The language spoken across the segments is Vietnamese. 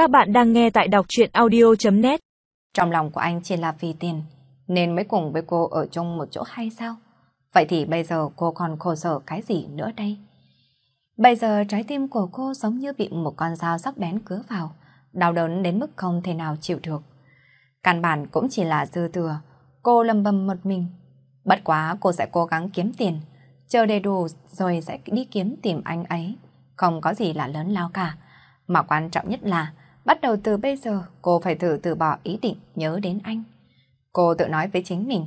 Các bạn đang nghe tại đọc chuyện audio.net Trong lòng của anh chỉ là vì tiền, nên mới cùng với cô ở chung một chỗ hay sao? Vậy thì bây giờ cô còn khổ sở cái gì nữa đây? Bây giờ trái tim của cô giống như bị một con dao sắc bén cứa vào, đau đớn đến mức không thể nào chịu được. Căn bản cũng chỉ là dư thừa, cô lầm bầm một mình. Bất quá cô sẽ cố gắng kiếm tiền, chờ đầy đủ rồi sẽ đi kiếm tìm anh ấy. Không có gì là lớn lao cả. Mà quan trọng nhất là, bắt đầu từ bây giờ cô phải thử từ bỏ ý định nhớ đến anh. Cô tự nói với chính mình,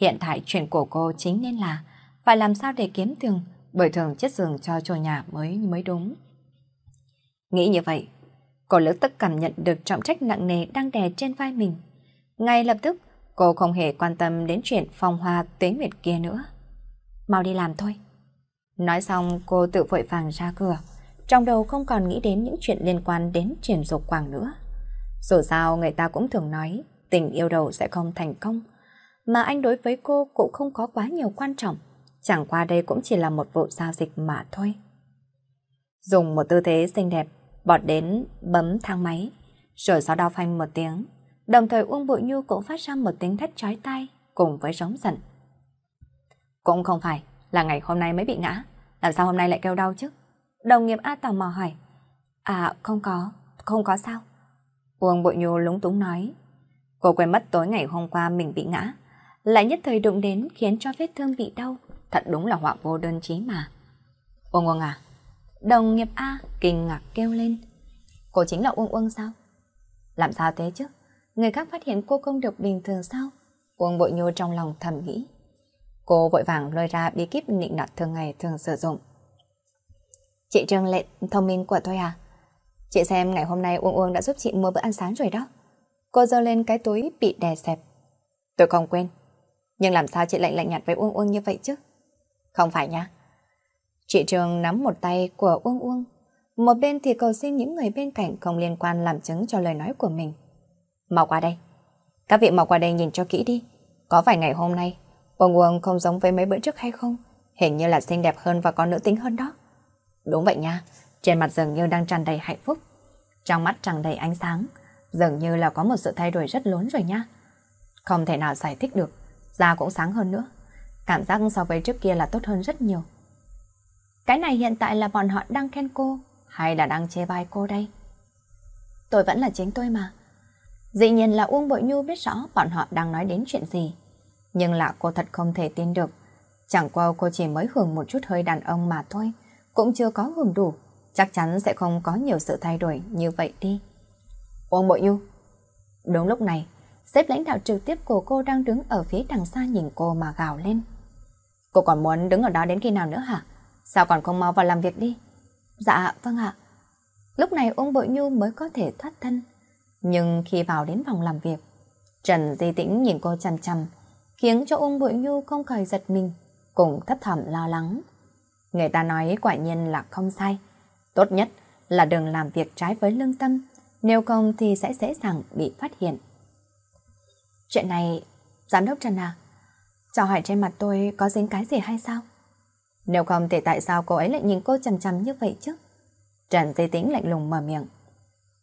hiện tại chuyện của cô chính nên là phải làm sao để kiếm thường bởi thường chết giường cho chủ nhà mới mới đúng. Nghĩ như vậy, cô lập tức cảm nhận được trọng trách nặng nề đang đè trên vai mình. Ngay lập tức, cô không hề quan tâm đến chuyện phong hoa tuế nguyệt kia nữa. Mau đi làm thôi. Nói xong cô tự vội vàng ra cửa, trong đầu không còn nghĩ đến những chuyện liên quan đến triển dục quảng nữa. Dù sao người ta cũng thường nói tình yêu đầu sẽ không thành công, mà anh đối với cô cũng không có quá nhiều quan trọng, chẳng qua đây cũng chỉ là một vụ giao dịch mà thôi. Dùng một tư thế xinh đẹp, bọt đến bấm thang máy, rồi sau đó phanh một tiếng, đồng thời Uông Bội Nhu cũng phát ra một tiếng thét chói tai cùng với sống giận. Cũng không phải là ngày hôm nay mới bị ngã, làm sao hôm nay lại kêu đau chứ? Đồng nghiệp A tò mò hỏi. À không có, không có sao. Uông Bội Nhu lúng túng nói. Cô quên mất tối ngày hôm qua mình bị ngã, lại nhất thời đụng đến khiến cho vết thương bị đau. Thật đúng là họa vô đơn chí mà. Uông Uông à? Đồng nghiệp A kinh ngạc kêu lên. Cô chính là Uông Uông sao? Làm sao thế chứ? Người khác phát hiện cô không được bình thường sao? Uông Bội Nhu trong lòng thầm nghĩ. Cô vội vàng lôi ra bí kíp nịnh nọt thường ngày thường sử dụng. Chị Trương Lệ thông minh của tôi à? Chị xem ngày hôm nay Uông Uông đã giúp chị mua bữa ăn sáng rồi đó. Cô giơ lên cái túi bị đè xẹp. Tôi không quên. Nhưng làm sao chị lạnh lạnh nhạt với Uông Uông như vậy chứ? Không phải nha. Chị Trương nắm một tay của Uông Uông. Một bên thì cầu xin những người bên cạnh không liên quan làm chứng cho lời nói của mình. Mau qua đây. Các vị mau qua đây nhìn cho kỹ đi. Có phải ngày hôm nay Uông Uông không giống với mấy bữa trước hay không? Hình như là xinh đẹp hơn và có nữ tính hơn đó. Đúng vậy nha, trên mặt dường như đang tràn đầy hạnh phúc. Trong mắt tràn đầy ánh sáng, dường như là có một sự thay đổi rất lớn rồi nha. Không thể nào giải thích được, da cũng sáng hơn nữa. Cảm giác so với trước kia là tốt hơn rất nhiều. Cái này hiện tại là bọn họ đang khen cô, hay là đang chê bai cô đây? Tôi vẫn là chính tôi mà. Dĩ nhiên là Uông Bội Nhu biết rõ bọn họ đang nói đến chuyện gì. Nhưng là cô thật không thể tin được. Chẳng qua cô chỉ mới hưởng một chút hơi đàn ông mà thôi cũng chưa có hưởng đủ, chắc chắn sẽ không có nhiều sự thay đổi như vậy đi. Uông Bội Nhu Đúng lúc này, sếp lãnh đạo trực tiếp của cô đang đứng ở phía đằng xa nhìn cô mà gào lên. Cô còn muốn đứng ở đó đến khi nào nữa hả? Sao còn không mau vào làm việc đi? Dạ, vâng ạ. Lúc này Uông Bội Nhu mới có thể thoát thân. Nhưng khi vào đến phòng làm việc, Trần Di Tĩnh nhìn cô chằm chằm, khiến cho Uông Bội Nhu không khỏi giật mình, cùng thấp thỏm lo lắng. Người ta nói quả nhiên là không sai. Tốt nhất là đừng làm việc trái với lương tâm, nếu không thì sẽ dễ dàng bị phát hiện. Chuyện này, Giám đốc Trần à, cho hỏi trên mặt tôi có dính cái gì hay sao? Nếu không thì tại sao cô ấy lại nhìn cô chằm chằm như vậy chứ? Trần Di Tĩnh lạnh lùng mở miệng.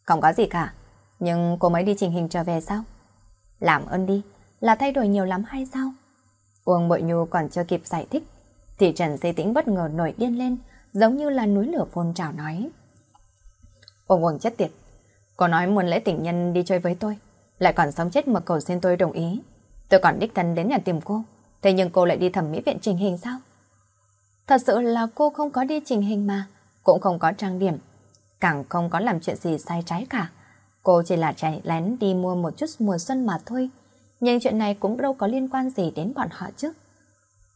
Không có gì cả, nhưng cô mới đi trình hình trở về sao? Làm ơn đi, là thay đổi nhiều lắm hay sao? Uông Bội Nhu còn chưa kịp giải thích thì Trần Di Tĩnh bất ngờ nổi điên lên, giống như là núi lửa phun trào nói. Ông quần chết tiệt, cô nói muốn lễ tình nhân đi chơi với tôi, lại còn sống chết mà cầu xin tôi đồng ý. Tôi còn đích thân đến nhà tìm cô, thế nhưng cô lại đi thẩm mỹ viện trình hình sao? Thật sự là cô không có đi trình hình mà, cũng không có trang điểm, càng không có làm chuyện gì sai trái cả. Cô chỉ là chạy lén đi mua một chút mùa xuân mà thôi, nhưng chuyện này cũng đâu có liên quan gì đến bọn họ chứ.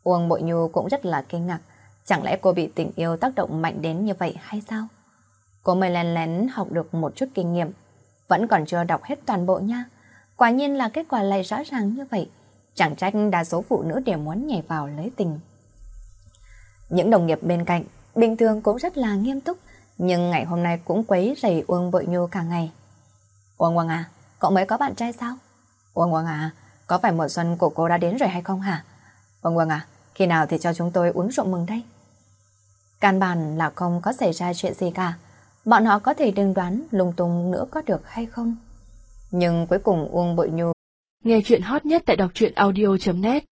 Uông Bội Nhu cũng rất là kinh ngạc. Chẳng lẽ cô bị tình yêu tác động mạnh đến như vậy hay sao? Cô mới lén lén học được một chút kinh nghiệm. Vẫn còn chưa đọc hết toàn bộ nha. Quả nhiên là kết quả lại rõ ràng như vậy. Chẳng trách đa số phụ nữ đều muốn nhảy vào lấy tình. Những đồng nghiệp bên cạnh bình thường cũng rất là nghiêm túc. Nhưng ngày hôm nay cũng quấy rầy Uông Bội Nhu cả ngày. Uông Uông à, cậu mới có bạn trai sao? Uông Uông à, có phải mùa xuân của cô đã đến rồi hay không hả? Uông Uông à, khi nào thì cho chúng tôi uống rượu mừng đây? Căn bản là không có xảy ra chuyện gì cả. bọn họ có thể đừng đoán lung tung nữa có được hay không. Nhưng cuối cùng Uông Bội Nhu Nghe chuyện hot nhất tại đọc truyện audio.net